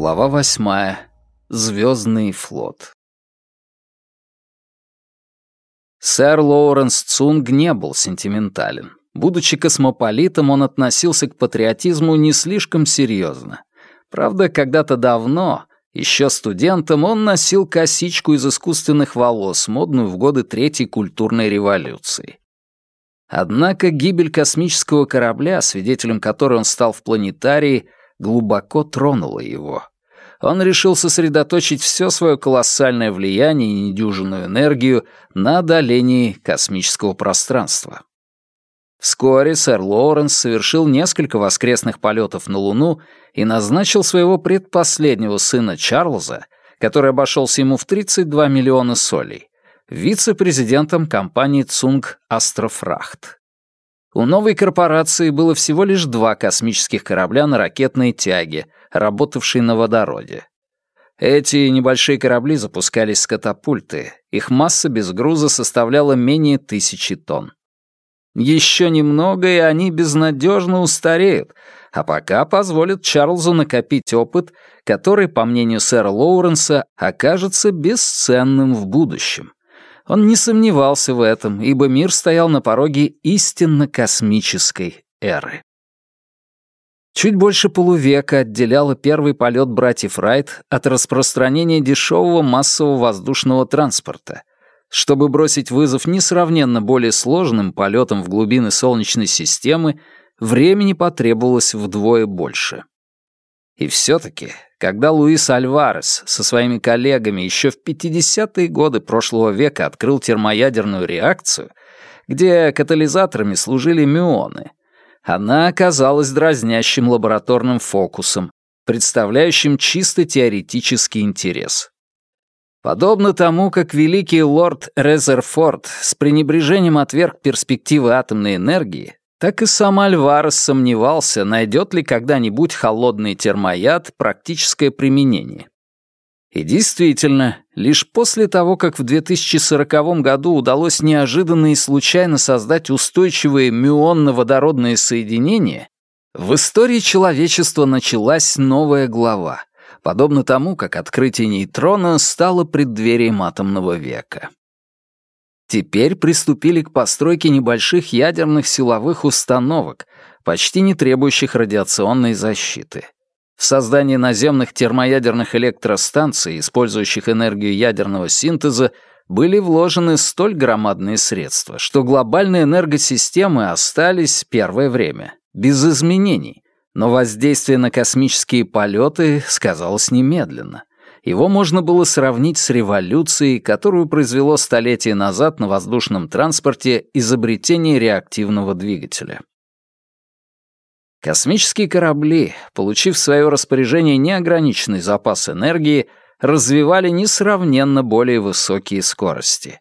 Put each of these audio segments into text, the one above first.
Глава восьмая. Звездный флот. Сэр Лоуренс Цунг не был сентиментален. Будучи космополитом, он относился к патриотизму не слишком серьезно. Правда, когда-то давно, еще студентом, он носил косичку из искусственных волос, модную в годы Третьей культурной революции. Однако гибель космического корабля, свидетелем которой он стал в планетарии, глубоко тронула его. Он решил сосредоточить все свое колоссальное влияние и недюжинную энергию на одолении космического пространства. Вскоре сэр Лоуренс совершил несколько воскресных полетов на Луну и назначил своего предпоследнего сына Чарльза, который обошелся ему в 32 миллиона солей, вице-президентом компании Цунг Астрофрахт. У новой корпорации было всего лишь два космических корабля на ракетной тяге, работавшие на водороде. Эти небольшие корабли запускались с катапульты, их масса без груза составляла менее тысячи тонн. Еще немного, и они безнадежно устареют, а пока позволят Чарльзу накопить опыт, который, по мнению сэра Лоуренса, окажется бесценным в будущем. Он не сомневался в этом, ибо мир стоял на пороге истинно космической эры. Чуть больше полувека отделяло первый полет братьев Райт от распространения дешевого массового воздушного транспорта. Чтобы бросить вызов несравненно более сложным полетам в глубины Солнечной системы, времени потребовалось вдвое больше. И все-таки, когда Луис Альварес со своими коллегами еще в 50-е годы прошлого века открыл термоядерную реакцию, где катализаторами служили мюоны, она оказалась дразнящим лабораторным фокусом, представляющим чисто теоретический интерес. Подобно тому, как великий лорд Резерфорд с пренебрежением отверг перспективы атомной энергии, так и сам Альварес сомневался, найдет ли когда-нибудь холодный термояд практическое применение. И действительно, лишь после того, как в 2040 году удалось неожиданно и случайно создать устойчивые мюонно-водородные соединения, в истории человечества началась новая глава, подобно тому, как открытие нейтрона стало преддверием атомного века теперь приступили к постройке небольших ядерных силовых установок, почти не требующих радиационной защиты. В создание наземных термоядерных электростанций, использующих энергию ядерного синтеза, были вложены столь громадные средства, что глобальные энергосистемы остались первое время без изменений, но воздействие на космические полеты сказалось немедленно его можно было сравнить с революцией, которую произвело столетие назад на воздушном транспорте изобретение реактивного двигателя. Космические корабли, получив в свое распоряжение неограниченный запас энергии, развивали несравненно более высокие скорости.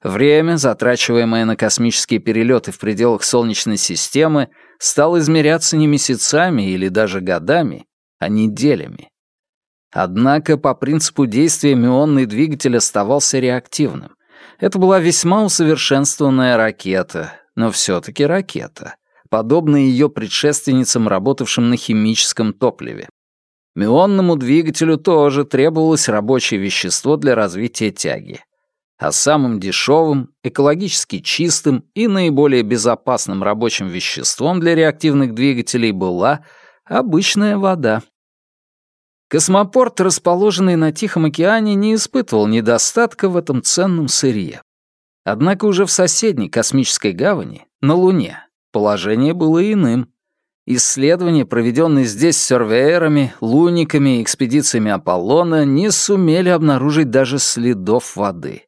Время, затрачиваемое на космические перелеты в пределах Солнечной системы, стало измеряться не месяцами или даже годами, а неделями. Однако по принципу действия мюонный двигатель оставался реактивным. Это была весьма усовершенствованная ракета, но все-таки ракета, подобная ее предшественницам, работавшим на химическом топливе. Мюонному двигателю тоже требовалось рабочее вещество для развития тяги. А самым дешевым, экологически чистым и наиболее безопасным рабочим веществом для реактивных двигателей была обычная вода. Космопорт, расположенный на Тихом океане, не испытывал недостатка в этом ценном сырье. Однако уже в соседней космической гавани, на Луне, положение было иным. Исследования, проведенные здесь сюрвеерами, лунниками и экспедициями Аполлона, не сумели обнаружить даже следов воды.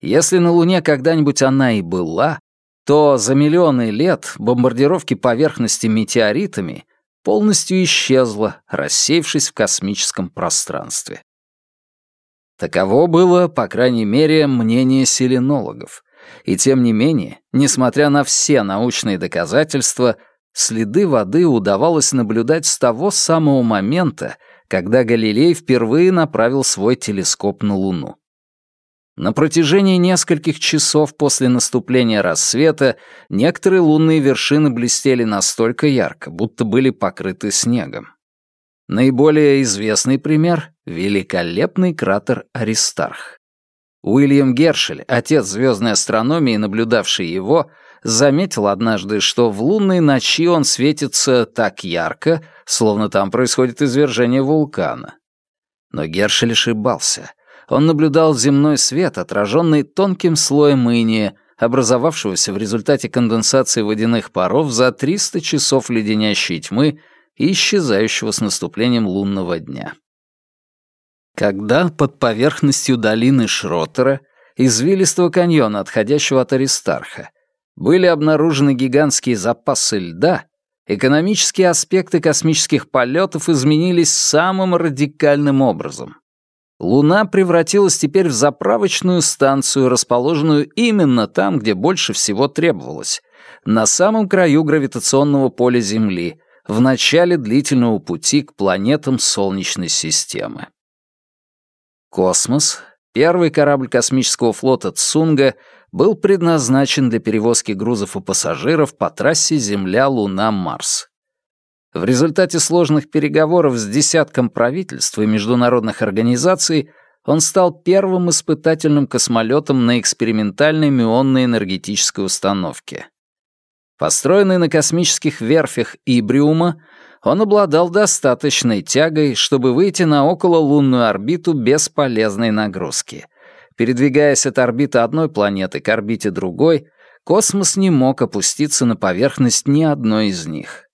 Если на Луне когда-нибудь она и была, то за миллионы лет бомбардировки поверхности метеоритами полностью исчезла, рассеявшись в космическом пространстве. Таково было, по крайней мере, мнение селенологов. И тем не менее, несмотря на все научные доказательства, следы воды удавалось наблюдать с того самого момента, когда Галилей впервые направил свой телескоп на Луну. На протяжении нескольких часов после наступления рассвета некоторые лунные вершины блестели настолько ярко, будто были покрыты снегом. Наиболее известный пример — великолепный кратер Аристарх. Уильям Гершель, отец звездной астрономии, наблюдавший его, заметил однажды, что в лунной ночи он светится так ярко, словно там происходит извержение вулкана. Но Гершель ошибался. Он наблюдал земной свет, отраженный тонким слоем иния, образовавшегося в результате конденсации водяных паров за 300 часов леденящей тьмы и исчезающего с наступлением лунного дня. Когда под поверхностью долины Шротера, извилистого каньона, отходящего от Аристарха, были обнаружены гигантские запасы льда, экономические аспекты космических полетов изменились самым радикальным образом. Луна превратилась теперь в заправочную станцию, расположенную именно там, где больше всего требовалось, на самом краю гравитационного поля Земли, в начале длительного пути к планетам Солнечной системы. Космос, первый корабль космического флота Цунга, был предназначен для перевозки грузов и пассажиров по трассе Земля-Луна-Марс. В результате сложных переговоров с десятком правительств и международных организаций он стал первым испытательным космолетом на экспериментальной мюонной энергетической установке. Построенный на космических верфях Ибриума, он обладал достаточной тягой, чтобы выйти на окололунную орбиту без полезной нагрузки. Передвигаясь от орбиты одной планеты к орбите другой, космос не мог опуститься на поверхность ни одной из них.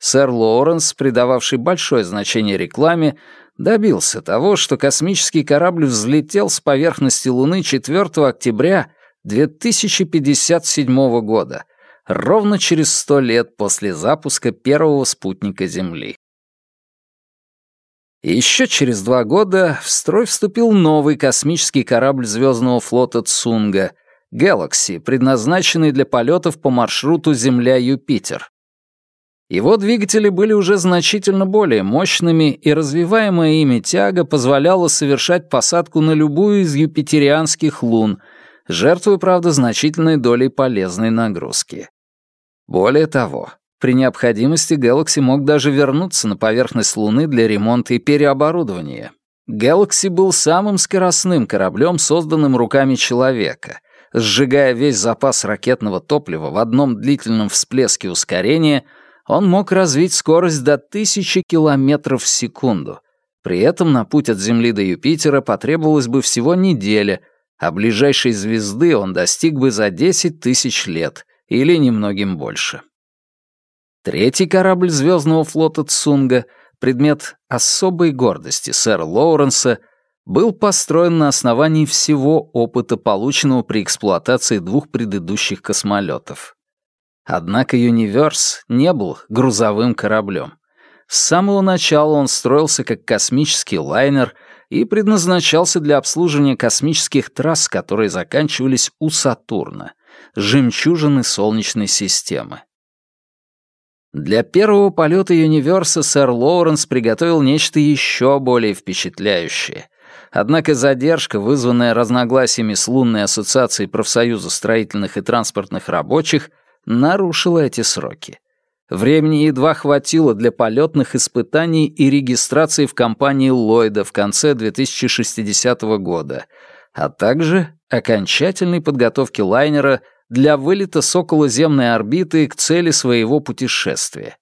Сэр Лоуренс, придававший большое значение рекламе, добился того, что космический корабль взлетел с поверхности Луны 4 октября 2057 года, ровно через сто лет после запуска первого спутника Земли. еще через два года в строй вступил новый космический корабль звездного флота Цунга — Galaxy, предназначенный для полетов по маршруту Земля-Юпитер. Его двигатели были уже значительно более мощными, и развиваемая ими тяга позволяла совершать посадку на любую из юпитерианских лун, жертвуя, правда, значительной долей полезной нагрузки. Более того, при необходимости Galaxy мог даже вернуться на поверхность Луны для ремонта и переоборудования. Galaxy был самым скоростным кораблем, созданным руками человека. Сжигая весь запас ракетного топлива в одном длительном всплеске ускорения, он мог развить скорость до 1000 километров в секунду. При этом на путь от Земли до Юпитера потребовалось бы всего неделя, а ближайшей звезды он достиг бы за 10 тысяч лет, или немногим больше. Третий корабль звездного флота Цунга, предмет особой гордости сэра Лоуренса, был построен на основании всего опыта, полученного при эксплуатации двух предыдущих космолетов. Однако «Юниверс» не был грузовым кораблем. С самого начала он строился как космический лайнер и предназначался для обслуживания космических трасс, которые заканчивались у Сатурна, жемчужины Солнечной системы. Для первого полета Юниверса сэр Лоуренс приготовил нечто еще более впечатляющее. Однако задержка, вызванная разногласиями с Лунной ассоциацией профсоюза строительных и транспортных рабочих, нарушила эти сроки. Времени едва хватило для полетных испытаний и регистрации в компании Ллойда в конце 2060 года, а также окончательной подготовки лайнера для вылета с околоземной орбиты к цели своего путешествия.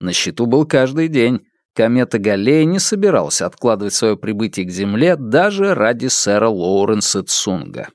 На счету был каждый день. Комета Галлея не собиралась откладывать свое прибытие к Земле даже ради сэра Лоуренса Цунга.